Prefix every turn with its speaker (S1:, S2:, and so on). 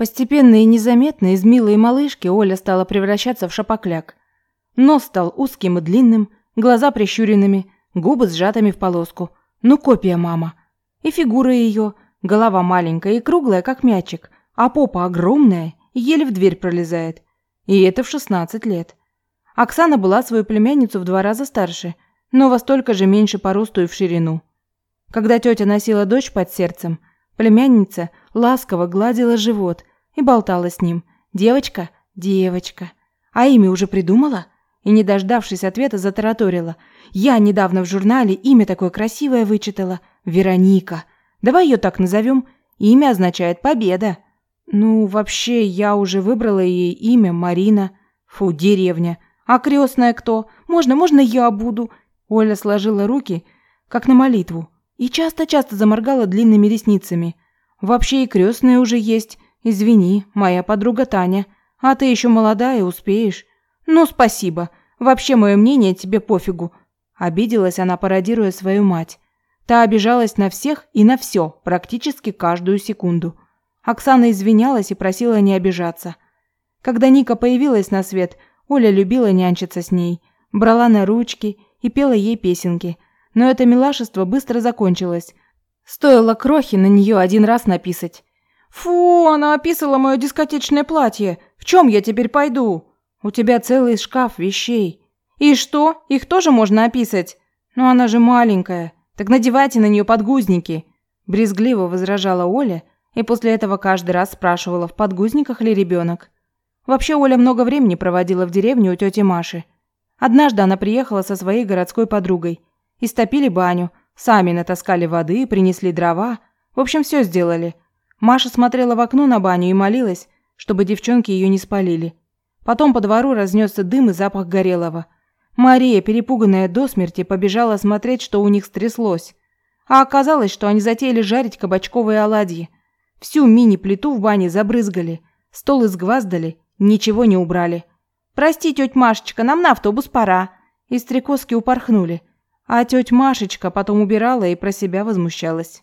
S1: Постепенно и незаметно из милой малышки Оля стала превращаться в шапокляк. Нос стал узким и длинным, глаза прищуренными, губы сжатыми в полоску. Ну, копия мама. И фигура ее, голова маленькая и круглая, как мячик, а попа огромная еле в дверь пролезает. И это в 16 лет. Оксана была свою племянницу в два раза старше, но во столько же меньше по росту и в ширину. Когда тетя носила дочь под сердцем, племянница ласково гладила живот и болтала с ним. «Девочка, девочка. А имя уже придумала?» И, не дождавшись ответа, затараторила. «Я недавно в журнале имя такое красивое вычитала. Вероника. Давай ее так назовем. Имя означает «победа». Ну, вообще, я уже выбрала ей имя Марина. Фу, деревня. А крестная кто? Можно, можно я буду?» Оля сложила руки, как на молитву, и часто-часто заморгала длинными ресницами. «Вообще и крестная уже есть. Извини, моя подруга Таня. А ты еще молодая, успеешь. Ну, спасибо. Вообще, мое мнение тебе пофигу». Обиделась она, пародируя свою мать. Та обижалась на всех и на все, практически каждую секунду. Оксана извинялась и просила не обижаться. Когда Ника появилась на свет, Оля любила нянчиться с ней, брала на ручки и пела ей песенки. Но это милашество быстро закончилось. Стоило крохи на нее один раз написать. «Фу, она описала мое дискотечное платье. В чем я теперь пойду? У тебя целый шкаф вещей. И что? Их тоже можно описать? Но она же маленькая. Так надевайте на нее подгузники». Брезгливо возражала Оля, и после этого каждый раз спрашивала, в подгузниках ли ребенок. Вообще Оля много времени проводила в деревне у тети Маши. Однажды она приехала со своей городской подругой. Истопили баню, сами натаскали воды, принесли дрова. В общем, все сделали. Маша смотрела в окно на баню и молилась, чтобы девчонки ее не спалили. Потом по двору разнесся дым и запах горелого. Мария, перепуганная до смерти, побежала смотреть, что у них стряслось. А оказалось, что они затеяли жарить кабачковые оладьи. Всю мини-плиту в бане забрызгали, стол изгваздали, ничего не убрали. «Прости, тетя Машечка, нам на автобус пора». И стрекозки упорхнули. А тетя Машечка потом убирала и про себя возмущалась.